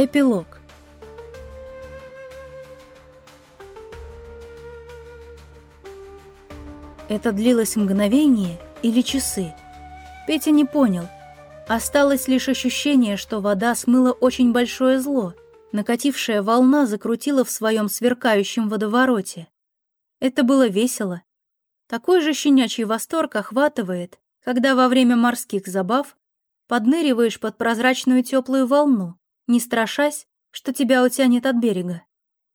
Эпилог Это длилось мгновение или часы. Петя не понял. Осталось лишь ощущение, что вода смыла очень большое зло. Накатившая волна закрутила в своем сверкающем водовороте. Это было весело. Такой же щенячий восторг охватывает, когда во время морских забав подныриваешь под прозрачную теплую волну, не страшась, что тебя утянет от берега.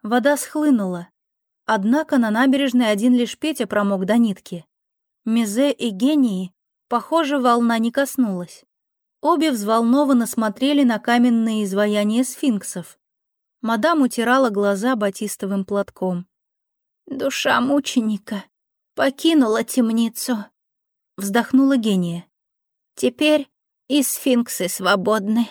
Вода схлынула. Однако на набережной один лишь Петя промок до нитки. Мизе и гении, похоже, волна не коснулась. Обе взволнованно смотрели на каменные изваяния сфинксов. Мадам утирала глаза батистовым платком. «Душа мученика покинула темницу», — вздохнула гения. «Теперь и сфинксы свободны».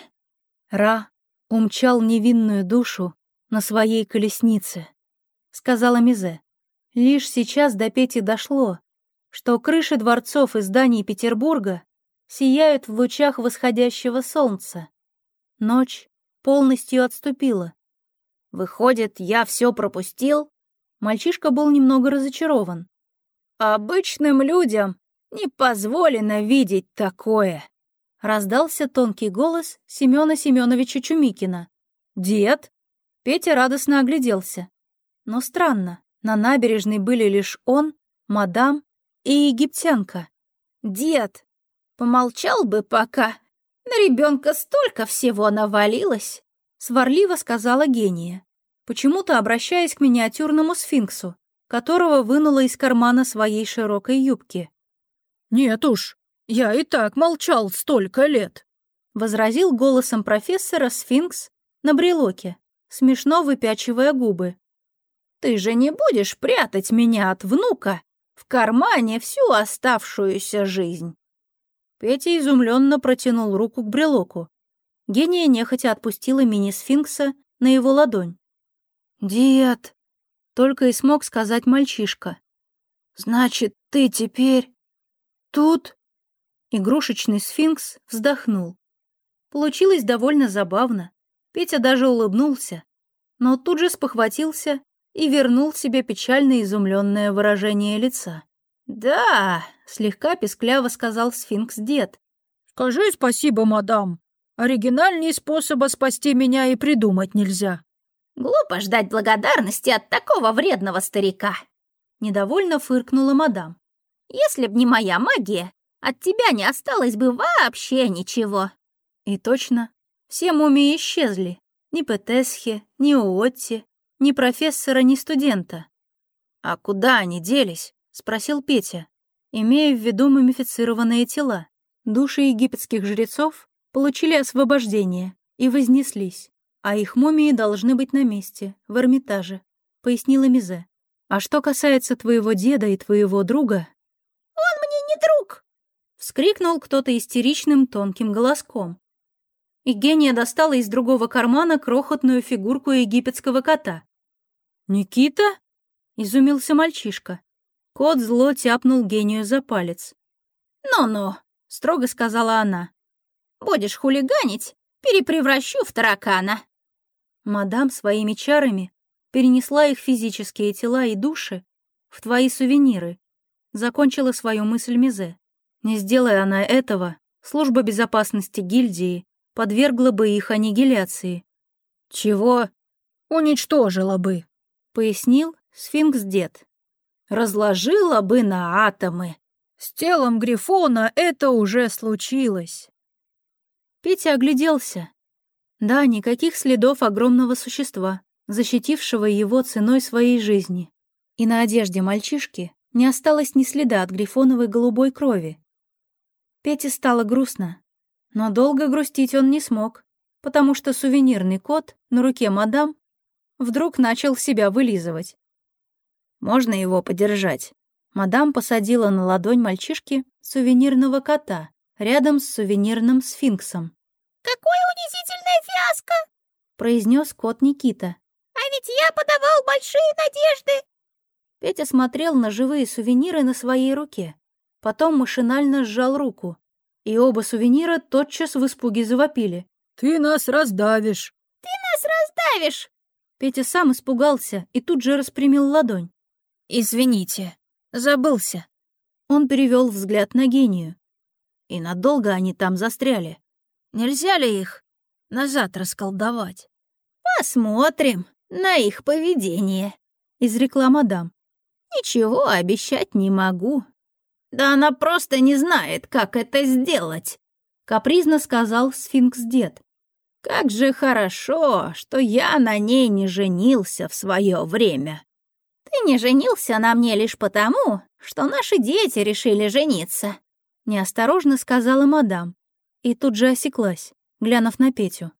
Ра умчал невинную душу на своей колеснице, сказала Мизе. Лишь сейчас до Пети дошло, что крыши дворцов и зданий Петербурга сияют в лучах восходящего солнца. Ночь полностью отступила. Выходит, я все пропустил? Мальчишка был немного разочарован. Обычным людям не позволено видеть такое. Раздался тонкий голос Семёна Семёновича Чумикина. «Дед?» Петя радостно огляделся. Но странно, на набережной были лишь он, мадам и египтянка. «Дед, помолчал бы пока. На ребенка столько всего навалилось!» Сварливо сказала гения, почему-то обращаясь к миниатюрному сфинксу, которого вынула из кармана своей широкой юбки. «Нет уж, я и так молчал столько лет», — возразил голосом профессора сфинкс на брелоке, смешно выпячивая губы. «Ты же не будешь прятать меня от внука в кармане всю оставшуюся жизнь?» Петя изумленно протянул руку к брелоку. Гения нехотя отпустила мини-сфинкса на его ладонь. «Дед!» — только и смог сказать мальчишка. «Значит, ты теперь тут?» Игрушечный сфинкс вздохнул. Получилось довольно забавно. Петя даже улыбнулся, но тут же спохватился и вернул себе печально изумленное выражение лица. «Да», — слегка пескляво сказал сфинкс-дед. «Скажи спасибо, мадам. Оригинальнее способа спасти меня и придумать нельзя». «Глупо ждать благодарности от такого вредного старика», — недовольно фыркнула мадам. «Если б не моя магия, от тебя не осталось бы вообще ничего». И точно, все мумии исчезли. Ни Петесхи, ни Уотти, ни профессора, ни студента. «А куда они делись?» — спросил Петя, имея в виду мумифицированные тела. Души египетских жрецов получили освобождение и вознеслись, а их мумии должны быть на месте, в Эрмитаже, пояснила Мизе. А что касается твоего деда и твоего друга... Он мне не друг! Вскрикнул кто-то истеричным тонким голоском. И гения достала из другого кармана крохотную фигурку египетского кота. «Никита?» — изумился мальчишка. Кот зло тяпнул гению за палец. «Ну-ну», — строго сказала она. «Будешь хулиганить, перепревращу в таракана». Мадам своими чарами перенесла их физические тела и души в твои сувениры, закончила свою мысль Мизе. Не сделая она этого, служба безопасности гильдии подвергла бы их аннигиляции. «Чего? Уничтожила бы», — пояснил сфинкс-дед. «Разложила бы на атомы. С телом Грифона это уже случилось». Петя огляделся. Да, никаких следов огромного существа, защитившего его ценой своей жизни. И на одежде мальчишки не осталось ни следа от грифоновой голубой крови, Пете стало грустно. Но долго грустить он не смог, потому что сувенирный кот на руке мадам вдруг начал себя вылизывать. «Можно его подержать?» Мадам посадила на ладонь мальчишки сувенирного кота рядом с сувенирным сфинксом. «Какое унизительное фиаско!» — произнес кот Никита. «А ведь я подавал большие надежды!» Петя смотрел на живые сувениры на своей руке. Потом машинально сжал руку, и оба сувенира тотчас в испуге завопили. «Ты нас раздавишь! Ты нас раздавишь!» Петя сам испугался и тут же распрямил ладонь. «Извините, забылся». Он перевел взгляд на гению. И надолго они там застряли. Нельзя ли их назад расколдовать? «Посмотрим на их поведение», — изрекла мадам. «Ничего обещать не могу. Да она просто не знает, как это сделать», — капризно сказал сфинкс-дед. «Как же хорошо, что я на ней не женился в свое время. Ты не женился на мне лишь потому, что наши дети решили жениться», — неосторожно сказала мадам. И тут же осеклась, глянув на Петю.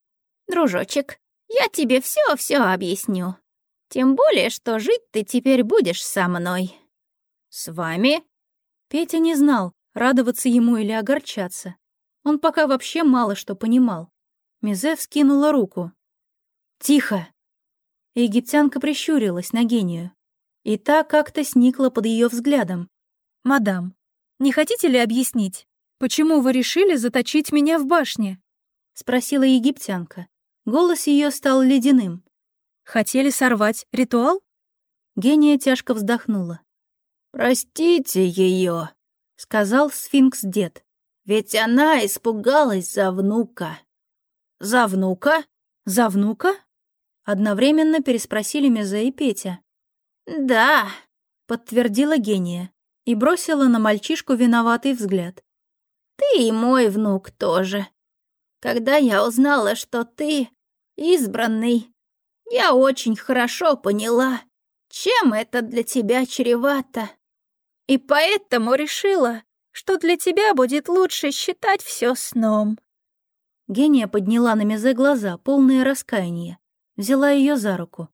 «Дружочек, я тебе все-все объясню. Тем более, что жить ты теперь будешь со мной». «С вами?» Петя не знал, радоваться ему или огорчаться. Он пока вообще мало что понимал. Мизе вскинула руку. «Тихо!» Египтянка прищурилась на гению. И та как-то сникла под ее взглядом. «Мадам, не хотите ли объяснить, почему вы решили заточить меня в башне?» — спросила египтянка. Голос ее стал ледяным. «Хотели сорвать ритуал?» Гения тяжко вздохнула. «Простите ее, сказал сфинкс-дед. «Ведь она испугалась за внука». «За внука? За внука?» Одновременно переспросили Мезе и Петя. «Да», — подтвердила гения и бросила на мальчишку виноватый взгляд. «Ты и мой внук тоже. Когда я узнала, что ты избранный, я очень хорошо поняла, чем это для тебя чревато. И поэтому решила, что для тебя будет лучше считать все сном». Гения подняла на Мезе глаза, полные раскаяния, взяла ее за руку.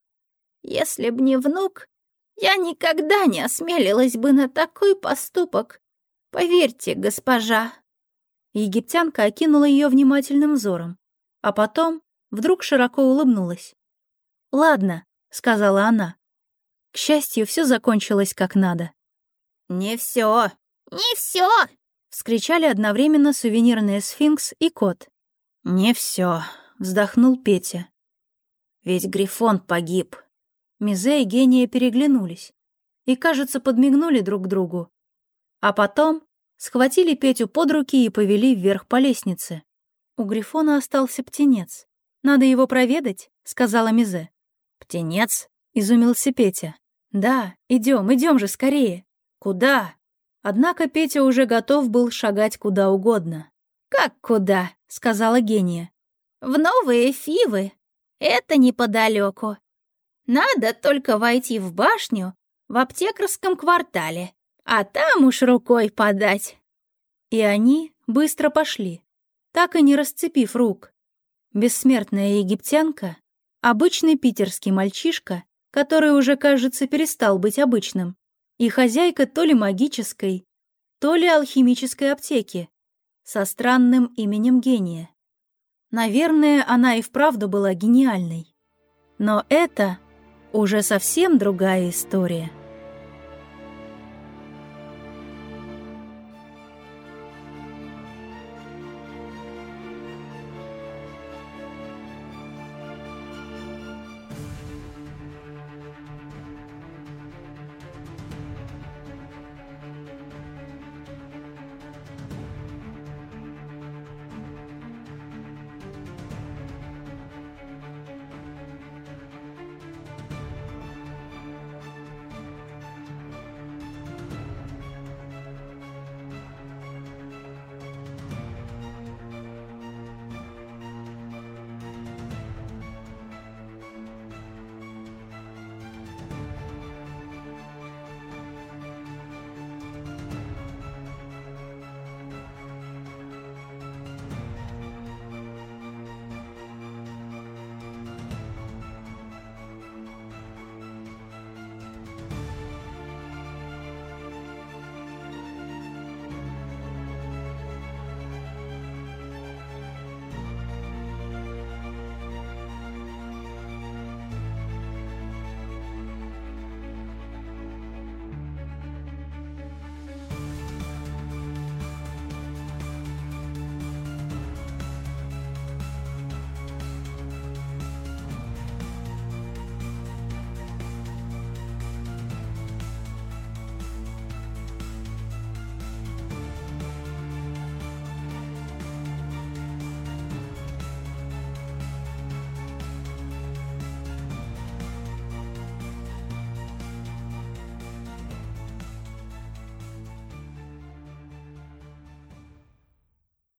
«Если б не внук, я никогда не осмелилась бы на такой поступок. Поверьте, госпожа». Египтянка окинула ее внимательным взором, а потом вдруг широко улыбнулась. «Ладно», — сказала она. К счастью, все закончилось как надо. «Не все, не все!» — вскричали одновременно сувенирные сфинкс и кот. «Не все, вздохнул Петя. «Ведь Грифон погиб». Мизе и Гения переглянулись и, кажется, подмигнули друг другу. А потом схватили Петю под руки и повели вверх по лестнице. У Грифона остался птенец. «Надо его проведать», — сказала Мизе. «Птенец?» — изумился Петя. «Да, идем, идем же скорее». «Куда?» Однако Петя уже готов был шагать куда угодно. «Как куда?» — сказала гения. «В новые Фивы. Это неподалеку. Надо только войти в башню в аптекарском квартале, а там уж рукой подать. И они быстро пошли, так и не расцепив рук. Бессмертная египтянка, обычный питерский мальчишка, который уже, кажется, перестал быть обычным, и хозяйка то ли магической, то ли алхимической аптеки со странным именем гения. Наверное, она и вправду была гениальной. Но это уже совсем другая история.